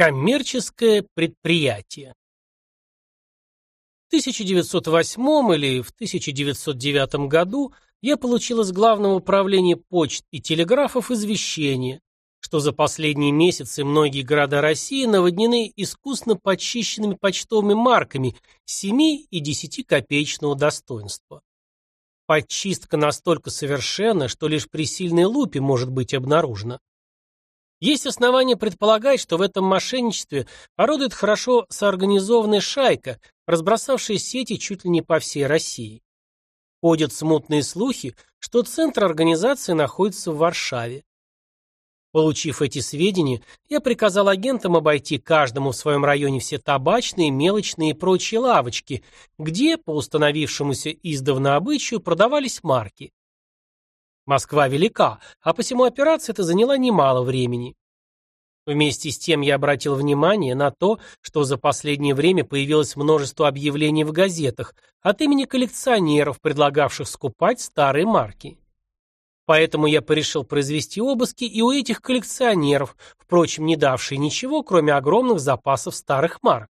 Коммерческое предприятие. В 1908 или в 1909 году я получил из Главного управления почт и телеграфов извещение, что за последние месяцы многие города России наводнены искусно подчищенными почтовыми марками 7 и 10 копеечного достоинства. Подчистка настолько совершенна, что лишь при сильной лупе может быть обнаружена. Есть основания предполагать, что в этом мошенничестве орудует хорошо соорганизованная шайка, разбросавшая сети чуть ли не по всей России. Ходят смутные слухи, что центр организации находится в Варшаве. Получив эти сведения, я приказал агентам обойти каждому в своем районе все табачные, мелочные и прочие лавочки, где, по установившемуся издавна обычаю, продавались марки. Москва велика, а посему операция эта заняла немало времени. Вместе с тем я обратил внимание на то, что за последнее время появилось множество объявлений в газетах от имени коллекционеров, предлагавших скупать старые марки. Поэтому я порешил произвести обыски и у этих коллекционеров, впрочем, не давшие ничего, кроме огромных запасов старых марок.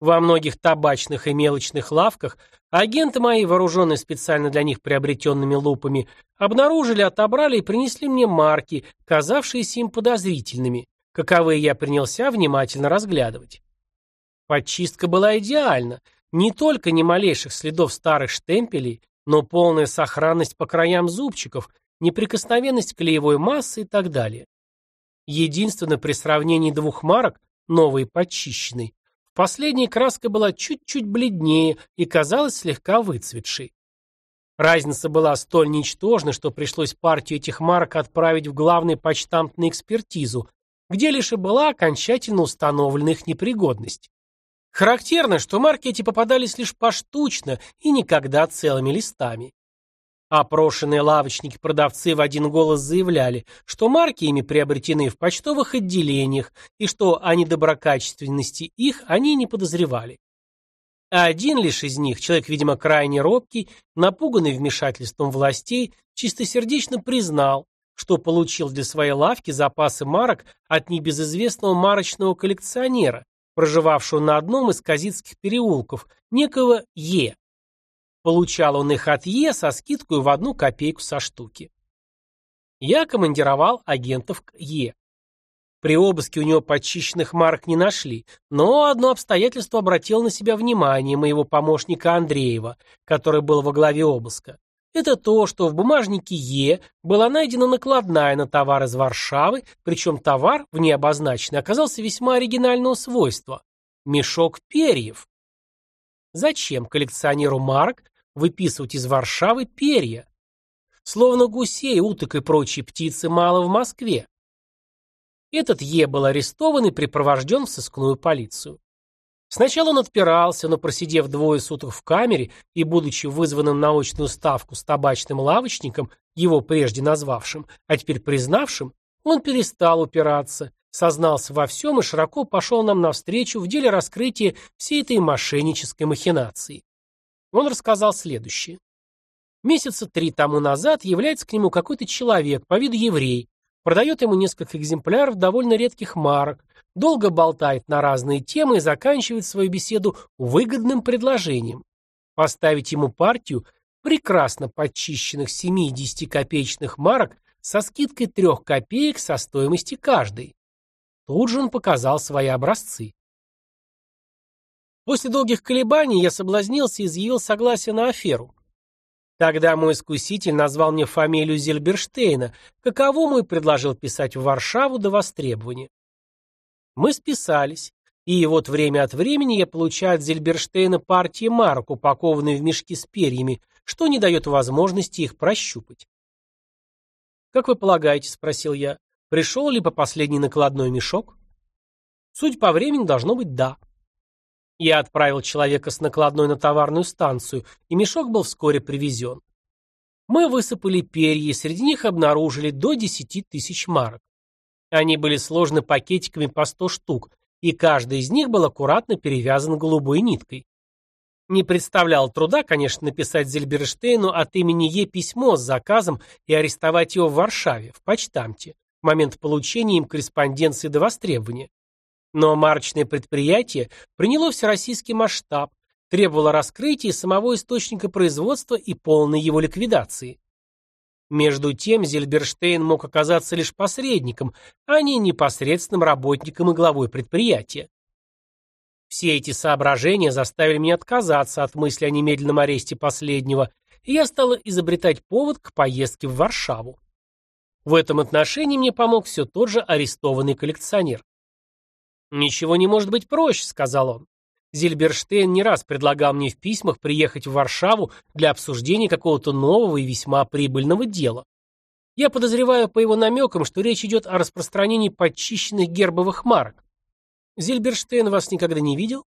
Во многих табачных и мелочных лавках агенты мои, вооруженные специально для них приобретенными лупами, обнаружили, отобрали и принесли мне марки, казавшиеся им подозрительными, каковые я принялся внимательно разглядывать. Подчистка была идеальна, не только ни малейших следов старых штемпелей, но полная сохранность по краям зубчиков, неприкосновенность клеевой массы и так далее. Единственно при сравнении двух марок, новой и Последняя краска была чуть-чуть бледнее и казалась слегка выцветшей. Разница была столь ничтожна, что пришлось партию этих марок отправить в главный почтамт на экспертизу, где лишь и была окончательно установлена их непригодность. Характерно, что марки эти попадались лишь поштучно и никогда целыми листами. Опрошенные лавочники-продавцы в один голос заявляли, что марки ими приобретены в почтовых отделениях и что о недоброкачественности их они не подозревали. А один лишь из них, человек, видимо, крайне робкий, напуганный вмешательством властей, чистосердечно признал, что получил для своей лавки запасы марок от небезызвестного марочного коллекционера, проживавшего на одном из казицких переулков, некого Е. Получал он их от Е со скидкой в одну копейку со штуки. Я командировал агентов к Е. При обыске у него подчищенных марок не нашли, но одно обстоятельство обратило на себя внимание моего помощника Андреева, который был во главе обыска. Это то, что в бумажнике Е была найдена накладная на товар из Варшавы, причем товар, в ней обозначенный, оказался весьма оригинального свойства – мешок перьев. Зачем коллекционеру марок выписывать из Варшавы перья. Словно гусей, уток и прочие птицы мало в Москве. Этот Е был арестован и припровожден в сыскную полицию. Сначала он отпирался, но просидев двое суток в камере и будучи вызванным на очную ставку с табачным лавочником, его прежде назвавшим, а теперь признавшим, он перестал упираться, сознался во всем и широко пошел нам навстречу в деле раскрытия всей этой мошеннической махинации. Он рассказал следующее. Месяца три тому назад является к нему какой-то человек, по виду еврей, продает ему несколько экземпляров довольно редких марок, долго болтает на разные темы и заканчивает свою беседу выгодным предложением. Поставить ему партию прекрасно подчищенных 7-10 копеечных марок со скидкой 3 копеек со стоимости каждой. Тут же он показал свои образцы. После долгих колебаний я соблазнился и изъявил согласие на аферу. Тогда мой искуситель назвал мне фамилию Зельберштейна, каковому и предложил писать в Варшаву до востребования. Мы списались, и вот время от времени я получаю от Зельберштейна партии марок, упакованные в мешки с перьями, что не дает возможности их прощупать. «Как вы полагаете?» — спросил я. «Пришел ли по последний накладной мешок?» Суть по времени должно быть «да». Я отправил человека с накладной на товарную станцию, и мешок был вскоре привезен. Мы высыпали перья, и среди них обнаружили до 10 тысяч марок. Они были сложены пакетиками по 100 штук, и каждый из них был аккуратно перевязан голубой ниткой. Не представлял труда, конечно, написать Зельберштейну от имени Е письмо с заказом и арестовать его в Варшаве, в почтамте, в момент получения им корреспонденции до востребования. Но марочное предприятие приняло всероссийский масштаб, требовало раскрытия самого источника производства и полной его ликвидации. Между тем Зильберштейн мог оказаться лишь посредником, а не непосредственным работником и главой предприятия. Все эти соображения заставили меня отказаться от мысли о немедленном аресте последнего, и я стала изобретать повод к поездке в Варшаву. В этом отношении мне помог все тот же арестованный коллекционер. «Ничего не может быть проще», — сказал он. Зильберштейн не раз предлагал мне в письмах приехать в Варшаву для обсуждения какого-то нового и весьма прибыльного дела. Я подозреваю по его намекам, что речь идет о распространении подчищенных гербовых марок. Зильберштейн вас никогда не видел?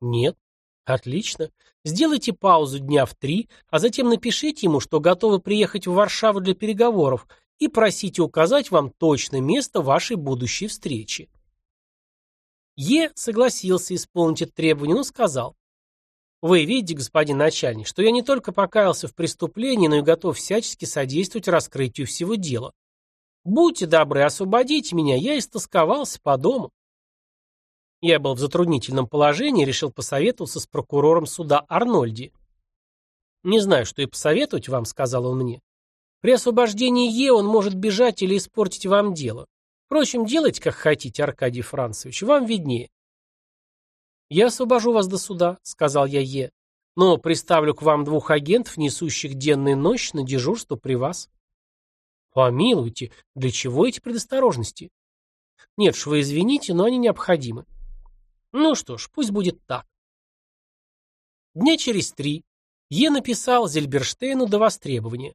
Нет. Отлично. Сделайте паузу дня в три, а затем напишите ему, что готовы приехать в Варшаву для переговоров и просите указать вам точное место вашей будущей встречи. Е согласился исполнить это требование, но сказал. Вы видите, господин начальник, что я не только покаялся в преступлении, но и готов всячески содействовать раскрытию всего дела. Будьте добры, освободите меня, я истосковался по дому. Я был в затруднительном положении и решил посоветоваться с прокурором суда Арнольди. «Не знаю, что и посоветовать вам», — сказал он мне. «При освобождении Е он может бежать или испортить вам дело. Впрочем, делайте, как хотите, Аркадий Францевич, вам виднее. «Я освобожу вас до суда», — сказал я Е, «но приставлю к вам двух агентов, несущих денно и ночь на дежурство при вас». «Помилуйте, для чего эти предосторожности?» «Нет ж, вы извините, но они необходимы». «Ну что ж, пусть будет так». Дня через три Е написал Зельберштейну до востребования.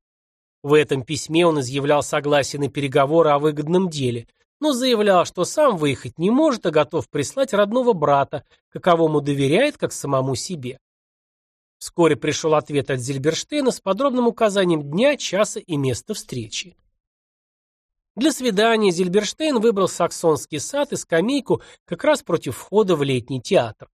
В этом письме он изъявлял согласие на переговоры о выгодном деле, но заявлял, что сам выехать не может, а готов прислать родного брата, каковому доверяет, как самому себе. Вскоре пришел ответ от Зильберштейна с подробным указанием дня, часа и места встречи. Для свидания Зильберштейн выбрал саксонский сад и скамейку как раз против входа в летний театр.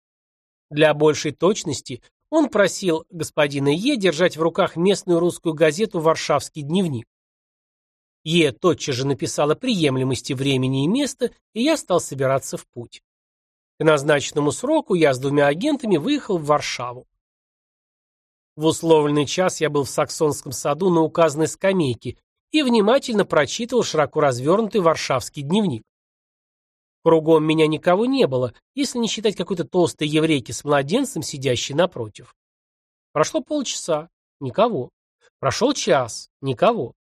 Для большей точности он просил господина Е держать в руках местную русскую газету «Варшавский дневник». Е тотчас же написала приемлемости времени и места, и я стал собираться в путь. К назначенному сроку я с двумя агентами выехал в Варшаву. В условленный час я был в Саксонском саду на указанной скамейке и внимательно прочитывал широко развернутый варшавский дневник. Кругом меня никого не было, если не считать какой-то толстой еврейки с младенцем, сидящей напротив. Прошло полчаса. Никого. Прошел час. Никого.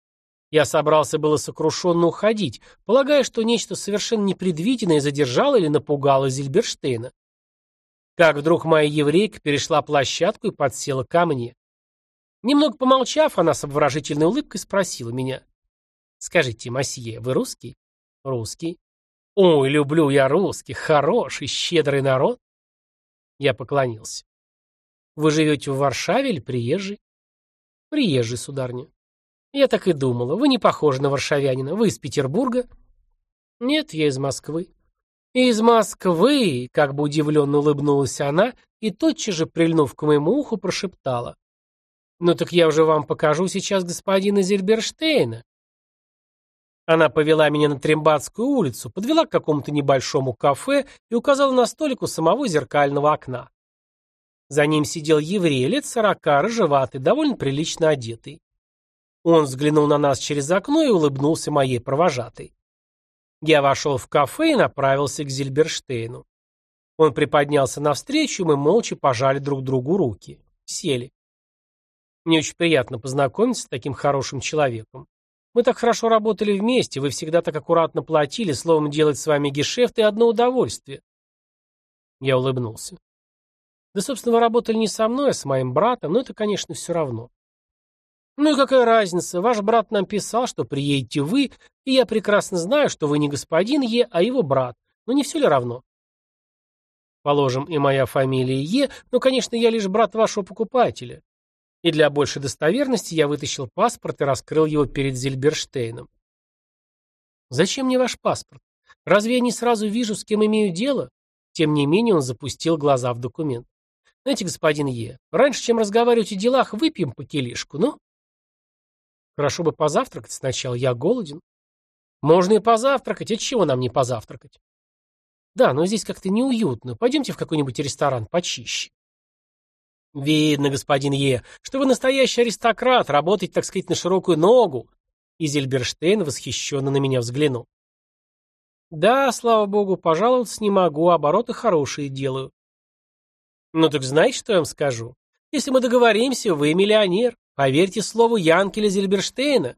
Я собрался было сокрушенно уходить, полагая, что нечто совершенно непредвиденное задержало или напугало Зильберштейна. Как вдруг моя еврейка перешла площадку и подсела ко мне. Немного помолчав, она с обворожительной улыбкой спросила меня. «Скажите, Масье, вы русский?» «Русский». «Ой, люблю я русских, хороший, щедрый народ». Я поклонился. «Вы живете в Варшаве или приезжий?» «Приезжий, сударня». Я так и думала. Вы не похожи на варшавянина. Вы из Петербурга? Нет, я из Москвы. Из Москвы, как бы удивленно улыбнулась она и тотчас же, прильнув к моему уху, прошептала. Ну так я уже вам покажу сейчас господина Зельберштейна. Она повела меня на Трембатскую улицу, подвела к какому-то небольшому кафе и указала на столик у самого зеркального окна. За ним сидел еврей, лет сорока, рыжеватый, довольно прилично одетый. Он взглянул на нас через окно и улыбнулся моей провожатой. Я вошел в кафе и направился к Зильберштейну. Он приподнялся навстречу, и мы молча пожали друг другу руки. Сели. Мне очень приятно познакомиться с таким хорошим человеком. Мы так хорошо работали вместе, вы всегда так аккуратно платили, словом, делать с вами гешефты одно удовольствие. Я улыбнулся. Да, собственно, вы работали не со мной, а с моим братом, но это, конечно, все равно. Ну и какая разница? Ваш брат нам писал, что приедете вы, и я прекрасно знаю, что вы не господин Е, а его брат. Но не все ли равно? Положим, и моя фамилия Е, но, конечно, я лишь брат вашего покупателя. И для большей достоверности я вытащил паспорт и раскрыл его перед Зильберштейном. Зачем мне ваш паспорт? Разве я не сразу вижу, с кем имею дело? Тем не менее он запустил глаза в документ. Знаете, господин Е, раньше, чем разговаривать о делах, выпьем по килишку, ну? Хорошо бы позавтракать сначала, я голоден. Можно и позавтракать, от чего нам не позавтракать? Да, но здесь как-то неуютно. Пойдемте в какой-нибудь ресторан почище. Видно, господин Е, что вы настоящий аристократ, работаете, так сказать, на широкую ногу. И Зельберштейн восхищенно на меня взглянул. Да, слава богу, пожаловаться не могу, обороты хорошие делаю. Ну так знаете, что я вам скажу? Если мы договоримся, вы миллионер. Поверьте слову Янкеля Зельберштейна.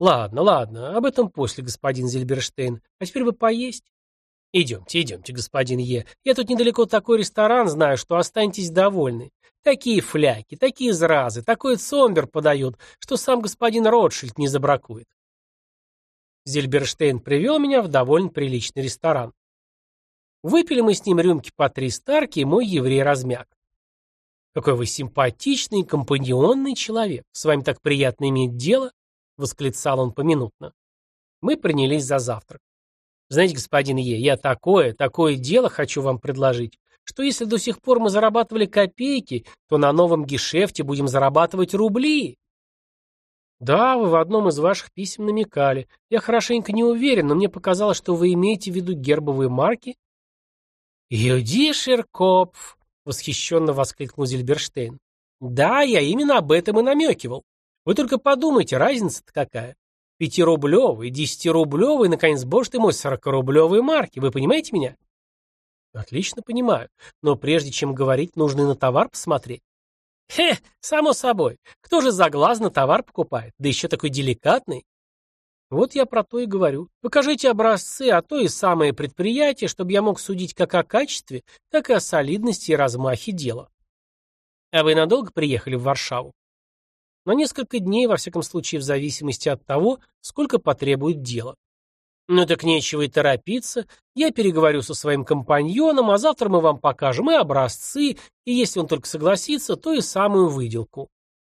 Ладно, ладно, об этом после, господин Зельберштейн. А теперь бы поесть. Идемте, идемте, господин Е. Я тут недалеко такой ресторан знаю, что останетесь довольны. Такие фляки, такие зразы, такой цомбер подают, что сам господин Ротшильд не забракует. Зельберштейн привел меня в довольно приличный ресторан. Выпили мы с ним рюмки по три старки, и мой еврей размяк. Какой вы симпатичный, компаньонный человек. С вами так приятно иметь дело, — восклицал он поминутно. Мы принялись за завтрак. Знаете, господин Е, я такое, такое дело хочу вам предложить, что если до сих пор мы зарабатывали копейки, то на новом гешефте будем зарабатывать рубли. Да, вы в одном из ваших писем намекали. Я хорошенько не уверен, но мне показалось, что вы имеете в виду гербовые марки. «Юдишер Копф!» — восхищенно воскликнул Зильберштейн. «Да, я именно об этом и намекивал. Вы только подумайте, разница-то какая. Пятирублевые, десятирублевые, наконец, боже ты мой, сорокарублевые марки. Вы понимаете меня? Отлично понимаю. Но прежде чем говорить, нужно на товар посмотреть. Хе, само собой. Кто же заглазно товар покупает? Да еще такой деликатный. Вот я про то и говорю. Покажите образцы, а то и самое предприятие, чтобы я мог судить как о качестве, так и о солидности и размахе дела. А вы надолго приехали в Варшаву? На несколько дней, во всяком случае, в зависимости от того, сколько потребует дело. Ну так нечего и торопиться. Я переговорю со своим компаньоном, а завтра мы вам покажем и образцы, и если он только согласится, то и самую выделку.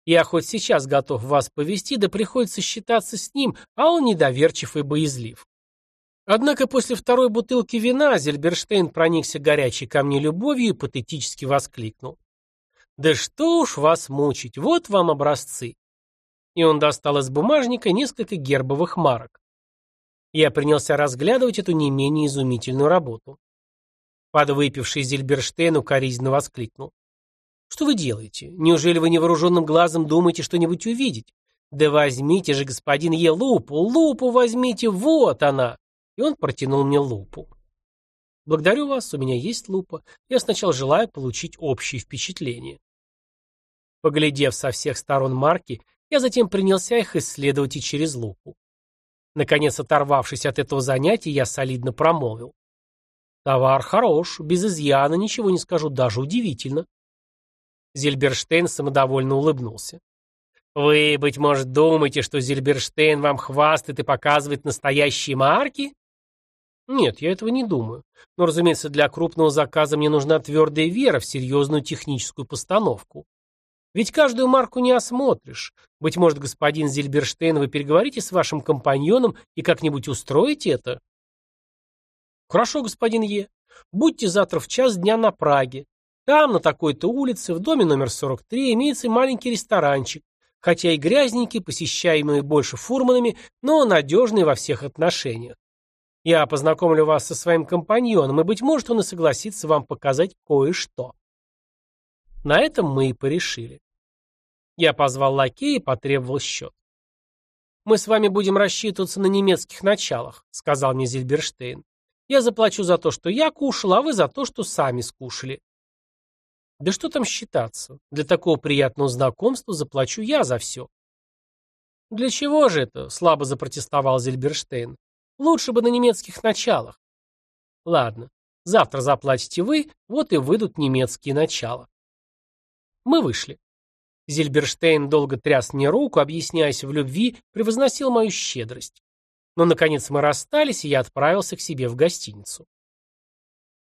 Я хоть сейчас готов вас повести, да приходится считаться с ним, а он недоверчив и боязлив. Однако после второй бутылки вина Зельберштейн проникся горячей ко мне любовью и патетически воскликнул. Да что уж вас мучить, вот вам образцы. И он достал из бумажника несколько гербовых марок. Я принялся разглядывать эту не менее изумительную работу. Подвыпивший Зельберштейн укоризненно воскликнул. Что вы делаете? Неужели вы невооруженным глазом думаете что-нибудь увидеть? Да возьмите же, господин Е, лупу, лупу возьмите, вот она. И он протянул мне лупу. Благодарю вас, у меня есть лупа. Я сначала желаю получить общее впечатление. Поглядев со всех сторон марки, я затем принялся их исследовать и через лупу. Наконец, оторвавшись от этого занятия, я солидно промолвил. Товар хорош, без изъяна, ничего не скажу, даже удивительно. Зильберштейн самодовольно улыбнулся. Вы, быть может, думаете, что Зильберштейн вам хвастает и показывает настоящие марки? Нет, я этого не думаю. Но, разумеется, для крупного заказа мне нужна твердая вера в серьезную техническую постановку. Ведь каждую марку не осмотришь. Быть может, господин Зильберштейн, вы переговорите с вашим компаньоном и как-нибудь устроите это? Хорошо, господин Е. Будьте завтра в час дня на Праге. Там, на такой-то улице, в доме номер 43, имеется маленький ресторанчик, хотя и грязненький, посещаемый больше фурманами, но надежный во всех отношениях. Я познакомлю вас со своим компаньоном, и, быть может, он и согласится вам показать кое-что. На этом мы и порешили. Я позвал лакея и потребовал счет. «Мы с вами будем рассчитываться на немецких началах», — сказал мне Зильберштейн. «Я заплачу за то, что я кушал, а вы за то, что сами скушали». «Да что там считаться? Для такого приятного знакомства заплачу я за все». «Для чего же это?» — слабо запротестовал Зильберштейн. «Лучше бы на немецких началах». «Ладно, завтра заплатите вы, вот и выйдут немецкие начала». Мы вышли. Зильберштейн долго тряс мне руку, объясняясь в любви, превозносил мою щедрость. Но, наконец, мы расстались, и я отправился к себе в гостиницу.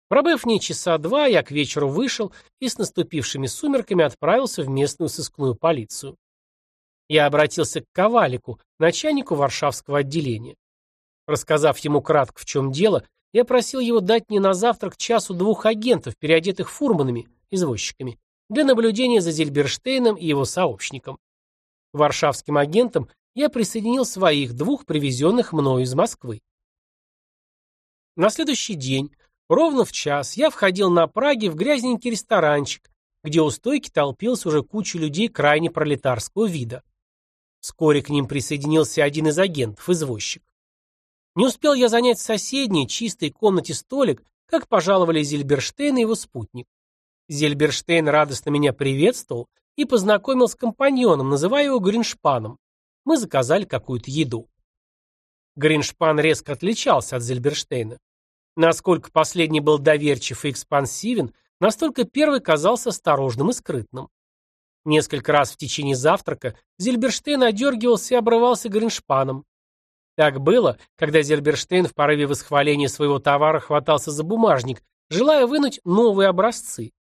Пробыв не часа два, я к вечеру вышел и с наступившими сумерками отправился в местную сыскную полицию. Я обратился к Ковалику, начальнику Варшавского отделения. Рассказав ему кратко, в чем дело, я просил его дать мне на завтрак часу двух агентов, переодетых фурманами, извозчиками, для наблюдения за Зильберштейном и его сообщником. Варшавским агентам я присоединил своих двух, привезенных мною из Москвы. На следующий день, ровно в час, я входил на Праге в грязненький ресторанчик, где у стойки толпилась уже куча людей крайне пролетарского вида. Вскоре к ним присоединился один из агентов, извозчик. Не успел я занять в соседней, чистой комнате столик, как пожаловали Зильберштейн и его спутник. Зильберштейн радостно меня приветствовал и познакомил с компаньоном, называя его Гриншпаном. Мы заказали какую-то еду. Гриншпан резко отличался от Зильберштейна. Насколько последний был доверчив и экспансивен, настолько первый казался осторожным и скрытным. Несколько раз в течение завтрака Зильберштейн одергивался и обрывался Гриншпаном. Так было, когда Зильберштейн в порыве восхваления своего товара хватался за бумажник, желая вынуть новые образцы.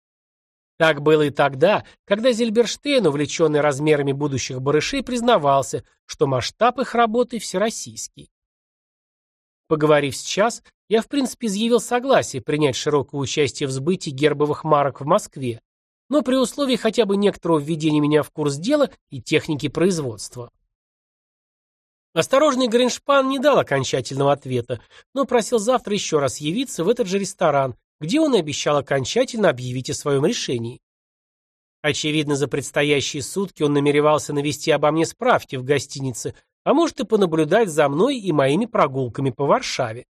Так было и тогда, когда Зильберштейн, увлеченный размерами будущих барышей, признавался, что масштаб их работы всероссийский. Поговорив сейчас, я в принципе изъявил согласие принять широкое участие в сбытии гербовых марок в Москве, но при условии хотя бы некоторого введения меня в курс дела и техники производства. Осторожный Гриншпан не дал окончательного ответа, но просил завтра еще раз явиться в этот же ресторан, где он и обещал окончательно объявить о своем решении. Очевидно, за предстоящие сутки он намеревался навести обо мне справки в гостинице, а может и понаблюдать за мной и моими прогулками по Варшаве.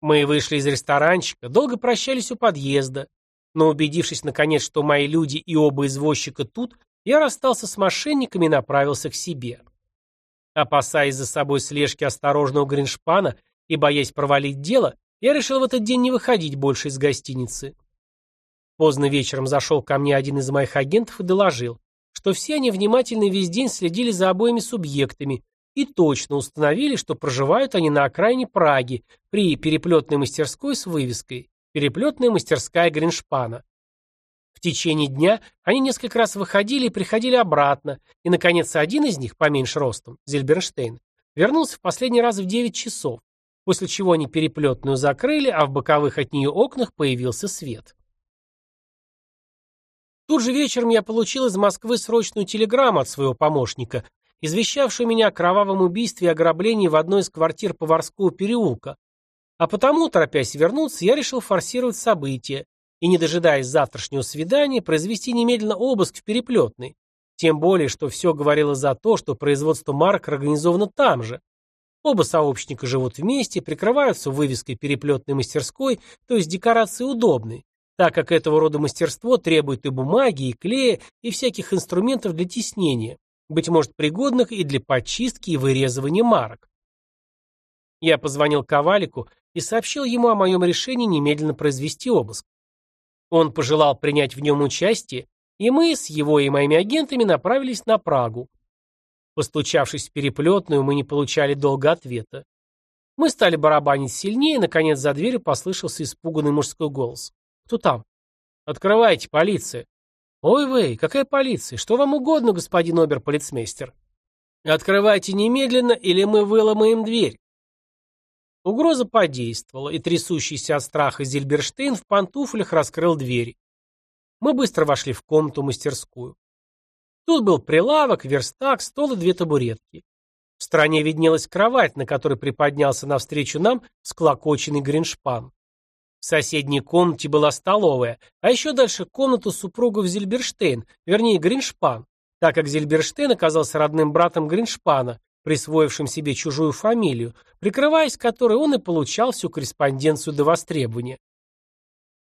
Мы вышли из ресторанчика, долго прощались у подъезда, но убедившись наконец, что мои люди и оба извозчика тут, я расстался с мошенниками и направился к себе. Опасаясь за собой слежки осторожного Гриншпана и боясь провалить дело, я решил в этот день не выходить больше из гостиницы. Поздно вечером зашел ко мне один из моих агентов и доложил, что все они внимательно весь день следили за обоими субъектами и точно установили, что проживают они на окраине Праги при переплетной мастерской с вывеской Переплетная мастерская Гриншпана. В течение дня они несколько раз выходили и приходили обратно, и, наконец, один из них, поменьше ростом, Зельберштейн, вернулся в последний раз в 9 часов, после чего они переплетную закрыли, а в боковых от нее окнах появился свет. Тут же вечером я получил из Москвы срочную телеграмму от своего помощника, извещавшую меня о кровавом убийстве и ограблении в одной из квартир Поварского переулка, а потому, торопясь вернуться, я решил форсировать события и, не дожидаясь завтрашнего свидания, произвести немедленно обыск в переплетной. Тем более, что все говорило за то, что производство марок организовано там же. Оба сообщника живут вместе, прикрываются вывеской переплетной мастерской, то есть декорации удобные, так как этого рода мастерство требует и бумаги, и клея, и всяких инструментов для тиснения, быть может пригодных и для подчистки и вырезывания марок. Я позвонил Ковалику и сообщил ему о моем решении немедленно произвести обыск. Он пожелал принять в нем участие, и мы с его и моими агентами направились на Прагу. Постучавшись в переплетную, мы не получали долго ответа. Мы стали барабанить сильнее, и, наконец, за дверью послышался испуганный мужской голос. «Кто там?» «Открывайте, полиция!» «Ой вы, какая полиция? Что вам угодно, господин обер-полицмейстер?» «Открывайте немедленно, или мы выломаем дверь!» Угроза подействовала, и трясущийся от страха Зильберштейн в пантуфлях раскрыл двери. Мы быстро вошли в комнату-мастерскую. Тут был прилавок, верстак, стол и две табуретки. В стороне виднелась кровать, на которой приподнялся навстречу нам склокоченный гриншпан. В соседней комнате была столовая, а еще дальше комната супругов Зильберштейн, вернее Гриншпан, так как Зильберштейн оказался родным братом Гриншпана, присвоившим себе чужую фамилию, прикрываясь которой он и получал всю корреспонденцию до востребования.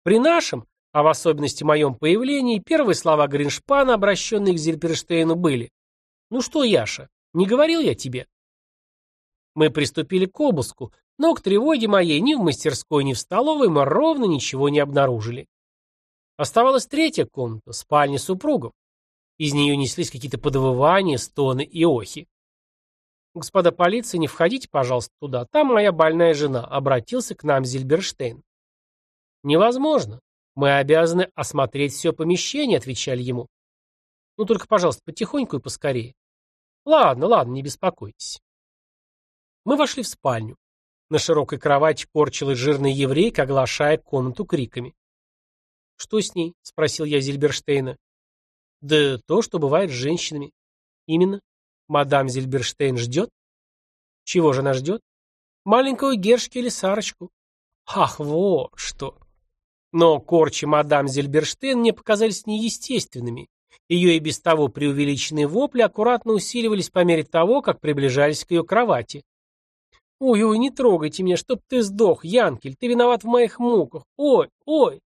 При нашем, а в особенности моем появлении, первые слова Гриншпана, обращенные к Зильперштейну, были «Ну что, Яша, не говорил я тебе?» Мы приступили к обыску, но к тревоге моей ни в мастерской, ни в столовой мы ровно ничего не обнаружили. Оставалась третья комната, спальня супругов. Из нее неслись какие-то подвывания, стоны и охи. «Господа полиции, не входите, пожалуйста, туда. Там моя больная жена», — обратился к нам Зильберштейн. «Невозможно. Мы обязаны осмотреть все помещение», — отвечали ему. «Ну только, пожалуйста, потихоньку и поскорее». «Ладно, ладно, не беспокойтесь». Мы вошли в спальню. На широкой кровати корчилась жирный еврейка, оглашая комнату криками. «Что с ней?» — спросил я Зильберштейна. «Да то, что бывает с женщинами». «Именно?» Мадам Зильберштейн ждет? Чего же она ждет? Маленькую Гершки или Сарочку? Ах, вот что! Но корчи мадам Зильберштейн мне показались неестественными. Ее и без того преувеличенные вопли аккуратно усиливались по мере того, как приближались к ее кровати. «Ой-ой, не трогайте меня, чтоб ты сдох, Янкель, ты виноват в моих муках. Ой, ой!»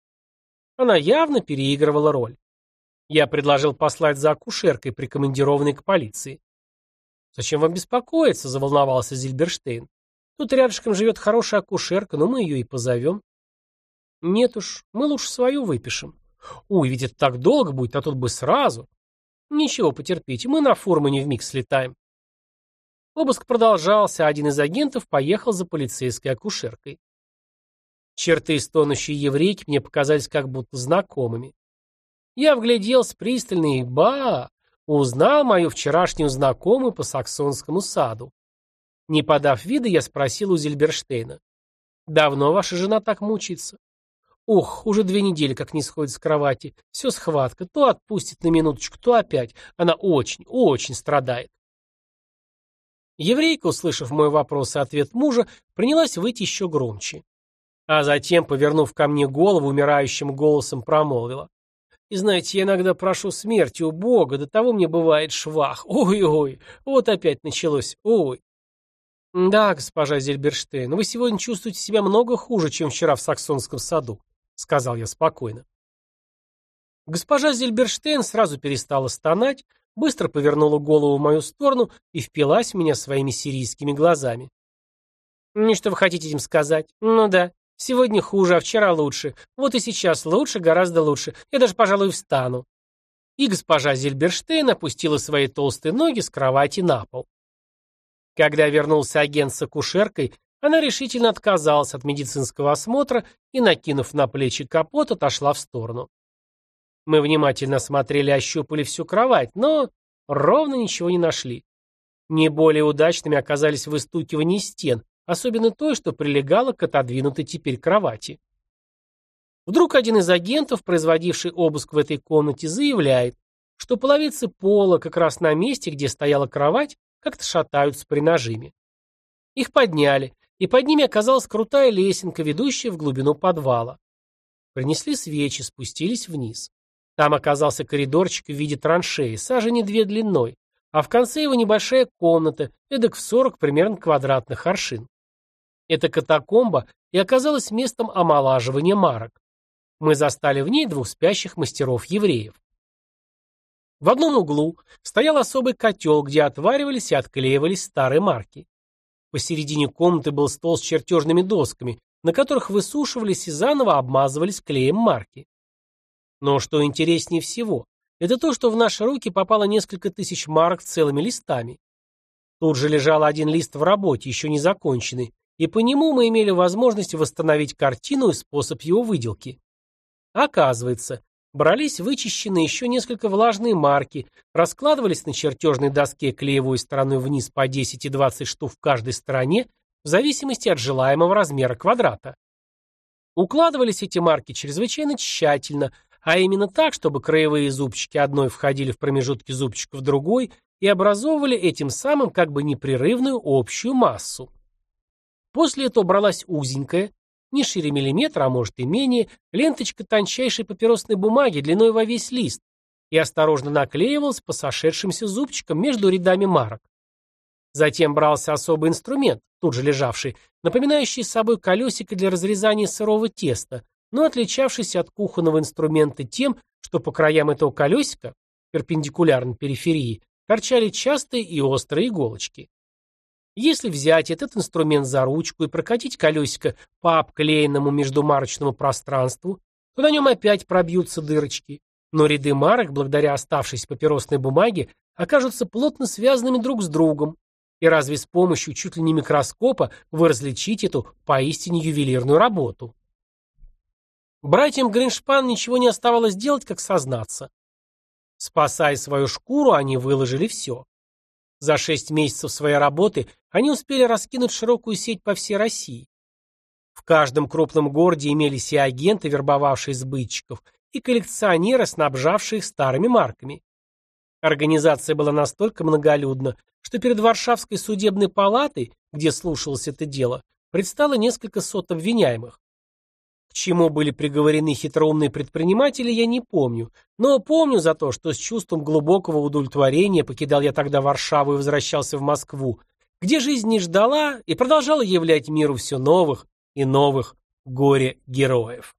Она явно переигрывала роль. Я предложил послать за акушеркой, прикомандированной к полиции. «Зачем вам беспокоиться?» – заволновался Зильберштейн. «Тут рядышком живет хорошая акушерка, но мы ее и позовем». «Нет уж, мы лучше свою выпишем». «Ой, ведь это так долго будет, а тут бы сразу». «Ничего, потерпите, мы на фурмане вмиг слетаем». Обыск продолжался, один из агентов поехал за полицейской акушеркой. Черты стонущей еврейки мне показались как будто знакомыми. Я вгляделся пристально и, ба, узнал мою вчерашнюю знакомую по саксонскому саду. Не подав вида, я спросил у Зильберштейна. «Давно ваша жена так мучается?» «Ух, уже две недели как не сходит с кровати. Все схватка. То отпустит на минуточку, то опять. Она очень, очень страдает». Еврейка, услышав мой вопрос и ответ мужа, принялась выйти еще громче. А затем, повернув ко мне голову, умирающим голосом промолвила. «И знаете, я иногда прошу смерти у Бога, до того мне бывает швах. Ой-ой, вот опять началось, ой». «Да, госпожа Зельберштейн, вы сегодня чувствуете себя много хуже, чем вчера в Саксонском саду», — сказал я спокойно. Госпожа Зельберштейн сразу перестала стонать, быстро повернула голову в мою сторону и впилась в меня своими сирийскими глазами. «Ну, что вы хотите этим сказать? Ну да, сегодня хуже, а вчера лучше. Вот и сейчас лучше, гораздо лучше. Я даже, пожалуй, встану». И госпожа Зельберштейн опустила свои толстые ноги с кровати на пол. Когда вернулся агент с акушеркой, она решительно отказалась от медицинского осмотра и, накинув на плечи капот, отошла в сторону. Мы внимательно смотрели ощупали всю кровать, но ровно ничего не нашли. Не более удачными оказались выстукивания стен, особенно той, что прилегала к отодвинутой теперь кровати. Вдруг один из агентов, производивший обыск в этой комнате, заявляет, что половицы пола как раз на месте, где стояла кровать, как-то шатаются при нажиме. Их подняли, и под ними оказалась крутая лесенка, ведущая в глубину подвала. Принесли свечи, спустились вниз. Там оказался коридорчик в виде траншеи, сажени две длиной, а в конце его небольшая комната, эдак в 40 примерно квадратных аршин. Эта катакомба и оказалась местом омолаживания марок. Мы застали в ней двух спящих мастеров-евреев. В одном углу стоял особый котел, где отваривались и отклеивались старые марки. Посередине комнаты был стол с чертежными досками, на которых высушивались и заново обмазывались клеем марки. Но что интереснее всего, это то, что в наши руки попало несколько тысяч марок целыми листами. Тут же лежал один лист в работе, еще не законченный, и по нему мы имели возможность восстановить картину и способ его выделки. Оказывается, брались вычищенные еще несколько влажные марки, раскладывались на чертежной доске клеевой стороной вниз по 10 и 20 штук в каждой стороне, в зависимости от желаемого размера квадрата. Укладывались эти марки чрезвычайно тщательно, а именно так, чтобы краевые зубчики одной входили в промежутки зубчиков другой и образовывали этим самым как бы непрерывную общую массу. После этого бралась узенькая, не шире миллиметра, а может и менее, ленточка тончайшей папиросной бумаги длиной во весь лист и осторожно наклеивалась по сошедшимся зубчикам между рядами марок. Затем брался особый инструмент, тут же лежавший, напоминающий собой колесико для разрезания сырого теста, но отличавшийся от кухонного инструмента тем, что по краям этого колесика, перпендикулярно периферии, торчали частые и острые иголочки. Если взять этот инструмент за ручку и прокатить колесико по обклеенному междумарочному пространству, то на нем опять пробьются дырочки, но ряды марок, благодаря оставшейся папиросной бумаге, окажутся плотно связанными друг с другом, и разве с помощью чуть ли не микроскопа вы различите эту поистине ювелирную работу? Братьям Гриншпан ничего не оставалось делать, как сознаться. Спасая свою шкуру, они выложили все. За шесть месяцев своей работы они успели раскинуть широкую сеть по всей России. В каждом крупном городе имелись и агенты, вербовавшие сбытчиков, и коллекционеры, снабжавшие их старыми марками. Организация была настолько многолюдна, что перед Варшавской судебной палатой, где слушалось это дело, предстало несколько сот обвиняемых. К чему были приговорены хитроумные предприниматели, я не помню, но помню за то, что с чувством глубокого удовлетворения покидал я тогда Варшаву и возвращался в Москву, где жизнь не ждала и продолжала являть миру все новых и новых горе-героев.